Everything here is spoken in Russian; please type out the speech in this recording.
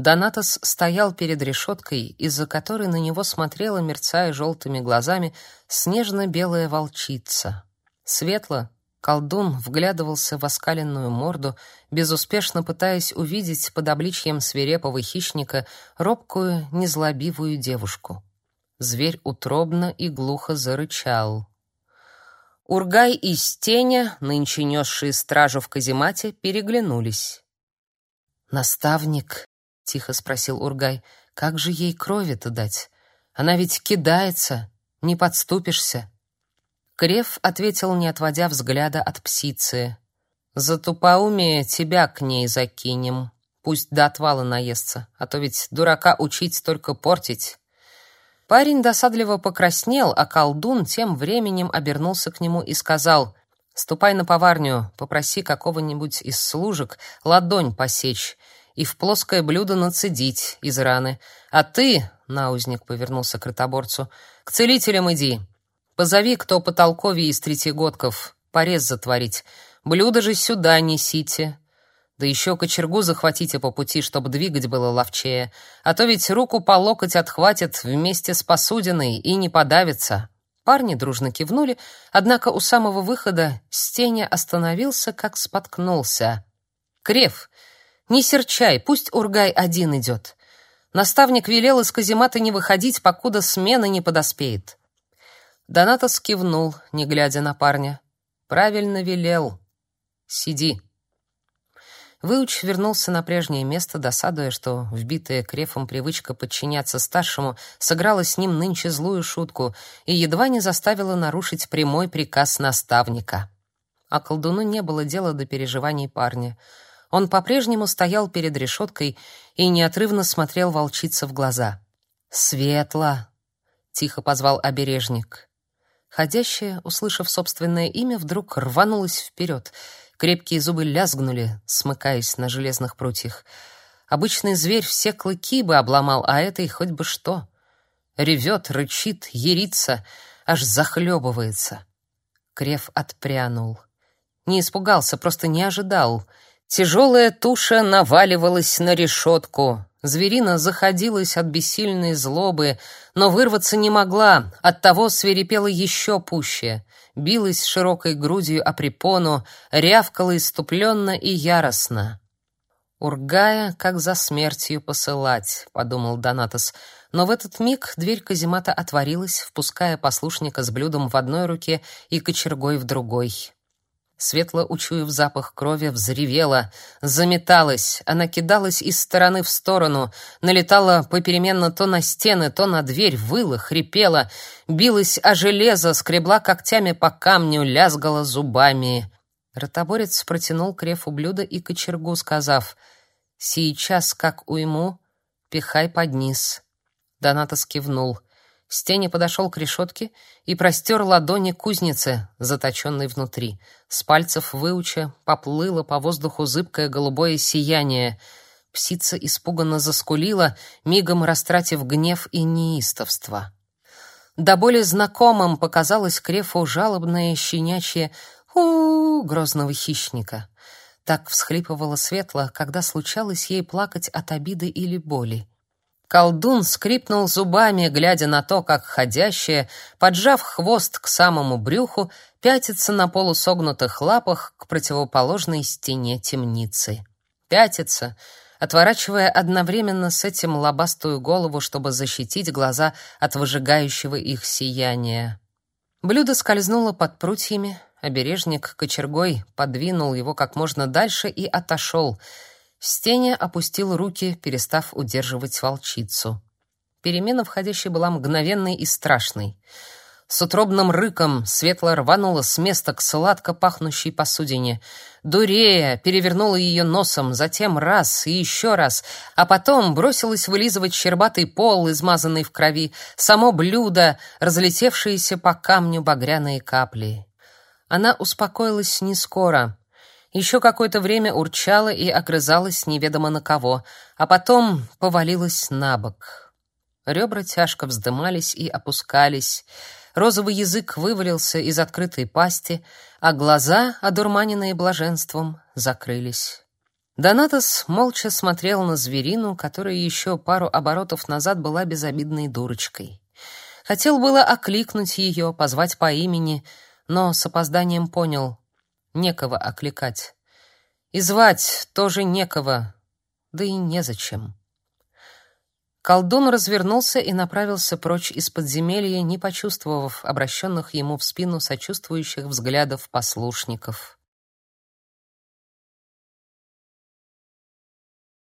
Донатос стоял перед решеткой, из-за которой на него смотрела, мерцая желтыми глазами, снежно-белая волчица. Светло, колдун вглядывался в оскаленную морду, безуспешно пытаясь увидеть под обличьем свирепого хищника робкую, незлобивую девушку. Зверь утробно и глухо зарычал. Ургай и Стеня, нынче несшие стражу в каземате, переглянулись. «Наставник», — тихо спросил Ургай, — «как же ей крови-то дать? Она ведь кидается, не подступишься». Крев ответил, не отводя взгляда от псицы. «За тупоумие тебя к ней закинем. Пусть до отвала наестся, а то ведь дурака учить только портить». Парень досадливо покраснел, а колдун тем временем обернулся к нему и сказал: "Ступай на поварню, попроси какого-нибудь из служек ладонь посечь и в плоское блюдо нацедить из раны. А ты, наузник повернулся к ротоборцу, к целителям иди. Позови, кто потолковее из третьегодков, порез затворить. Блюдо же сюда несите. Да еще кочергу захватите по пути, чтобы двигать было ловчее, а то ведь руку по локоть отхватит вместе с посудиной и не подавится. Парни дружно кивнули, однако у самого выхода Стеня остановился, как споткнулся. Крев, не серчай, пусть Ургай один идет. Наставник велел из каземата не выходить, покуда смена не подоспеет. Донатос кивнул, не глядя на парня. Правильно велел. Сиди. Выуч вернулся на прежнее место, досадуя, что вбитая крефом привычка подчиняться старшему сыграла с ним нынче злую шутку и едва не заставила нарушить прямой приказ наставника. А колдуну не было дела до переживаний парня. Он по-прежнему стоял перед решеткой и неотрывно смотрел волчице в глаза. «Светла!» — тихо позвал обережник. Ходящая, услышав собственное имя, вдруг рванулась вперед — Крепкие зубы лязгнули, смыкаясь на железных прутьях. Обычный зверь все клыки бы обломал, а этой хоть бы что. Ревет, рычит, ерится, аж захлебывается. Крев отпрянул. Не испугался, просто не ожидал. Тяжелая туша наваливалась на решетку. Зверина заходилась от бессильной злобы, но вырваться не могла, оттого свирепела еще пуще билась широкой грудью о препону, рявкала иступленно и яростно. «Ургая, как за смертью посылать», — подумал Донатос. Но в этот миг дверь каземата отворилась, впуская послушника с блюдом в одной руке и кочергой в другой. Светло учуяв запах крови, взревела, заметалась. Она кидалась из стороны в сторону, налетала попеременно то на стены, то на дверь, выла, хрипела, билась о железо, скребла когтями по камню, лязгала зубами. Ротоборец протянул крефу блюдо и кочергу, сказав, «Сейчас, как уйму, пихай под низ». Донатос кивнул — Стеня подошел к решетке и простер ладони кузницы, заточенной внутри. С пальцев выуча поплыло по воздуху зыбкое голубое сияние. Псица испуганно заскулила, мигом растратив гнев и неистовство. До боли знакомым показалось Крефу жалобное щенячье у, -у грозного хищника. Так всхлипывала Светла, когда случалось ей плакать от обиды или боли. Колдун скрипнул зубами, глядя на то, как ходящая, поджав хвост к самому брюху, пятится на полусогнутых лапах к противоположной стене темницы. Пятится, отворачивая одновременно с этим лобастую голову, чтобы защитить глаза от выжигающего их сияния. Блюдо скользнуло под прутьями, обережник кочергой подвинул его как можно дальше и отошел — Стеня опустил руки, перестав удерживать волчицу. Перемена входящей была мгновенной и страшной. С утробным рыком светло рванула с места к сладко пахнущей посудине. Дурея перевернула ее носом, затем раз и еще раз, а потом бросилась вылизывать щербатый пол, измазанный в крови, само блюдо, разлетевшиеся по камню багряные капли. Она успокоилась не скоро еще какое-то время урчала и огрызалась неведомо на кого, а потом повалилась на бок. Ребра тяжко вздымались и опускались, розовый язык вывалился из открытой пасти, а глаза, одурманенные блаженством, закрылись. Донатос молча смотрел на зверину, которая еще пару оборотов назад была безобидной дурочкой. Хотел было окликнуть ее, позвать по имени, но с опозданием понял — некого окликать. И звать тоже некого, да и незачем. Колдун развернулся и направился прочь из подземелья, не почувствовав обращенных ему в спину сочувствующих взглядов послушников.